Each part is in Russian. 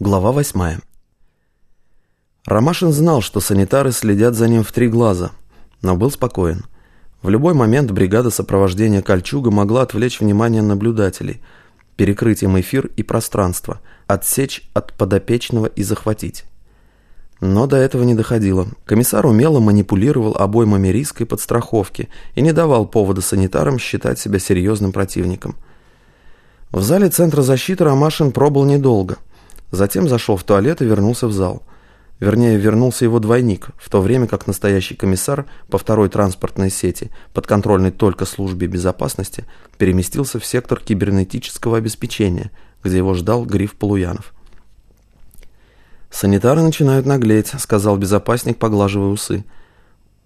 Глава восьмая. Ромашин знал, что санитары следят за ним в три глаза, но был спокоен. В любой момент бригада сопровождения «Кольчуга» могла отвлечь внимание наблюдателей, перекрыть им эфир и пространство, отсечь от подопечного и захватить. Но до этого не доходило. Комиссар умело манипулировал обоймами риска и подстраховки и не давал повода санитарам считать себя серьезным противником. В зале Центра защиты Ромашин пробыл недолго – Затем зашел в туалет и вернулся в зал. Вернее, вернулся его двойник, в то время как настоящий комиссар по второй транспортной сети, подконтрольной только службе безопасности, переместился в сектор кибернетического обеспечения, где его ждал Гриф Полуянов. «Санитары начинают наглеть», — сказал безопасник, поглаживая усы.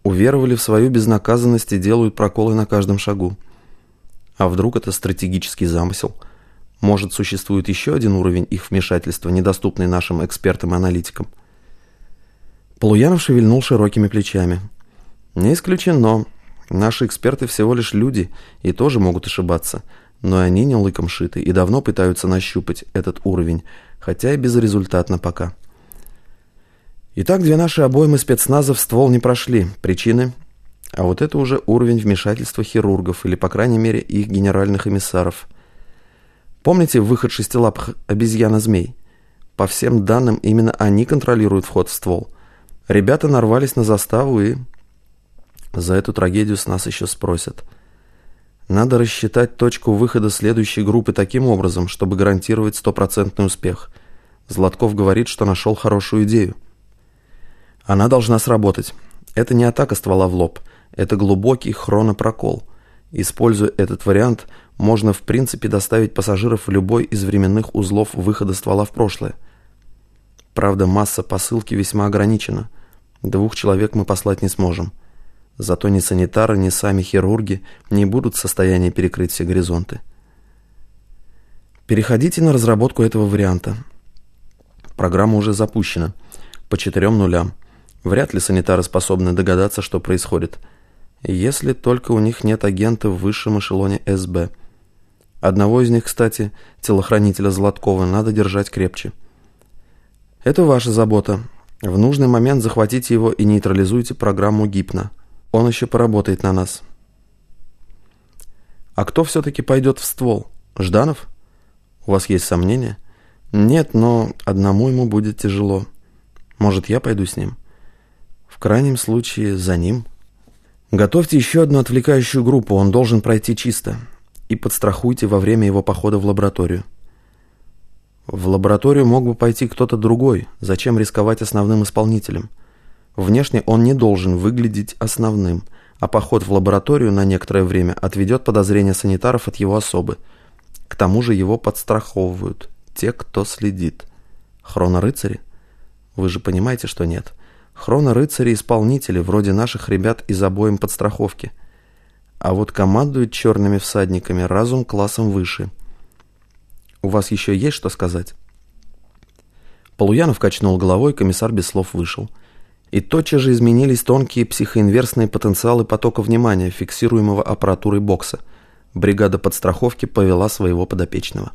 «Уверовали в свою безнаказанность и делают проколы на каждом шагу. А вдруг это стратегический замысел?» Может, существует еще один уровень их вмешательства, недоступный нашим экспертам-аналитикам? Полуянов шевельнул широкими плечами. Не исключено. Наши эксперты всего лишь люди и тоже могут ошибаться. Но они не лыком шиты и давно пытаются нащупать этот уровень, хотя и безрезультатно пока. Итак, две наши обоймы спецназа в ствол не прошли. Причины? А вот это уже уровень вмешательства хирургов или, по крайней мере, их генеральных эмиссаров. Помните выход шестилапых обезьяна-змей? По всем данным, именно они контролируют вход в ствол. Ребята нарвались на заставу и... За эту трагедию с нас еще спросят. Надо рассчитать точку выхода следующей группы таким образом, чтобы гарантировать стопроцентный успех. Златков говорит, что нашел хорошую идею. Она должна сработать. Это не атака ствола в лоб. Это глубокий хронопрокол. Используя этот вариант, можно в принципе доставить пассажиров в любой из временных узлов выхода ствола в прошлое. Правда, масса посылки весьма ограничена. Двух человек мы послать не сможем. Зато ни санитары, ни сами хирурги не будут в состоянии перекрыть все горизонты. Переходите на разработку этого варианта. Программа уже запущена. По четырем нулям. Вряд ли санитары способны догадаться, что происходит. Если только у них нет агента в высшем эшелоне СБ – Одного из них, кстати, телохранителя Златкова, надо держать крепче. Это ваша забота. В нужный момент захватите его и нейтрализуйте программу гипно. Он еще поработает на нас. А кто все-таки пойдет в ствол? Жданов? У вас есть сомнения? Нет, но одному ему будет тяжело. Может, я пойду с ним? В крайнем случае, за ним. Готовьте еще одну отвлекающую группу, он должен пройти чисто и подстрахуйте во время его похода в лабораторию. В лабораторию мог бы пойти кто-то другой, зачем рисковать основным исполнителем? Внешне он не должен выглядеть основным, а поход в лабораторию на некоторое время отведет подозрения санитаров от его особы. К тому же его подстраховывают те, кто следит. Хронорыцари? Вы же понимаете, что нет. Хронорыцари-исполнители, вроде наших ребят из обоим подстраховки – а вот командует черными всадниками разум классом выше. У вас еще есть что сказать? Полуянов качнул головой, комиссар без слов вышел. И тотчас же изменились тонкие психоинверсные потенциалы потока внимания, фиксируемого аппаратурой бокса. Бригада подстраховки повела своего подопечного.